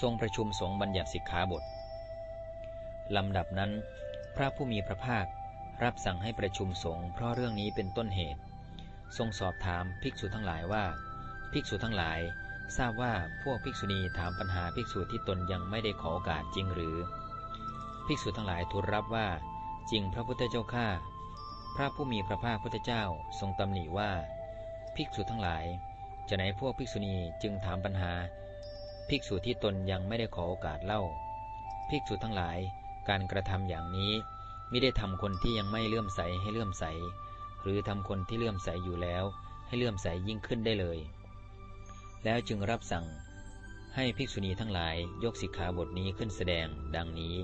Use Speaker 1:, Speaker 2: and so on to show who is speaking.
Speaker 1: ทรงประชุมสงฆ์บัญญัติสิกขาบทลำดับนั้น พระผู้มีพระภาครับสั่งให้ประชุมสงฆ์เพราะเรื่องนี้เป็นต้นเหตุ ทรงสอบถามภิกษุทั้งหลายว่า ภิกษุทั้งหลาย ทราบว่าพวกภิกษุณีถามปัญหาภิกษุที่ตนยังไม่ได้ขอโอกาสจริงหรือ ภิกษุทั้งหลายทูลรับว่า จริงพระพุทธเจ้าข้าพระผู้มีพระภาคพุทธเจ้าทรงตำหนิว่า ภิกษุทั้งหลาย จะไหนพวกภิกษุณีจึงถามปัญหา ภิกษุที่ตนยังไม่ได้ขอโอกาสเล่า ภิกษุทั้งหลาย การกระทำอย่างนี้ไม่ได้ทำคนที่ยังไม่เลื่อมใสให้เลื่อมใส หรือทำคนที่เลื่อมใสอยู่แล้ว ให้เลื่อมใสยิ่งขึ้นได้เลย แล้วจึงรับสั่งให้ภิกษุณีทั้งหลายยกสิกขาบทนี้ขึ้นแสดงดังนี้